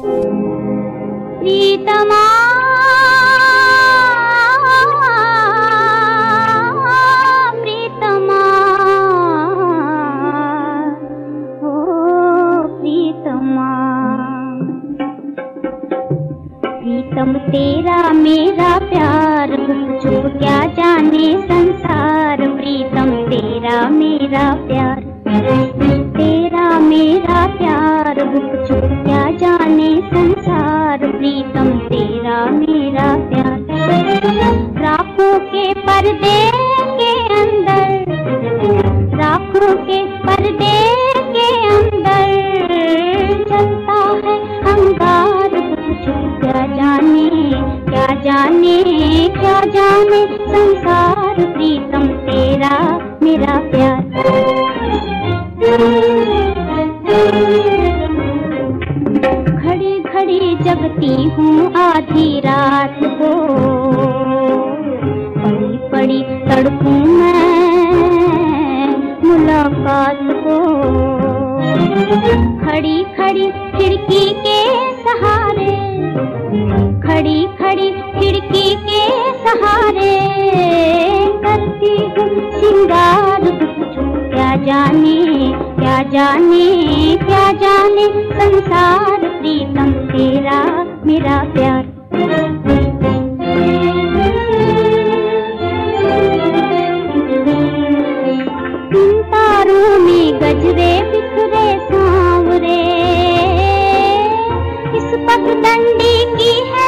प्रीतमा। प्रीतमा। ओ प्रीतमा। प्रीतम, तेरा मेरा प्यार चुप क्या जाने संसार? प्रीतम, तेरा मेरा प्यार। जाने संसार प्रीतम, तेरा मेरा प्यार। राखों के पर्दे के अंदर, राखों के पर्दे के अंदर चलता है अंगार। क्या जाने क्या जाने क्या जाने संसार प्रीतम, तेरा मेरा प्यार। जगती हूँ आधी रात को। पड़ी पड़ी तड़पूं मैं मुलाकात को। खड़ी खड़ी खिड़की के सहारे, खड़ी खड़ी खिड़की के सहारे। करती हूँ सिंगार क्या जाने क्या जाने क्या जाने संसार प्रीतम तेरा मेरा प्यार। तारों में गजरे बिखरे सांवरे। इस पगडंडी की है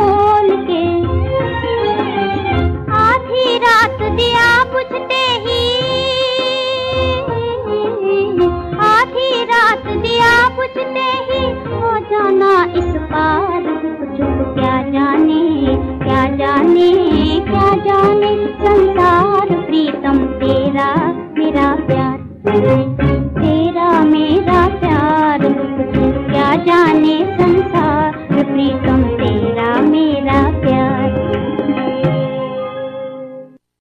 जाने क्या जाने संसार प्रीतम तेरा मेरा प्यार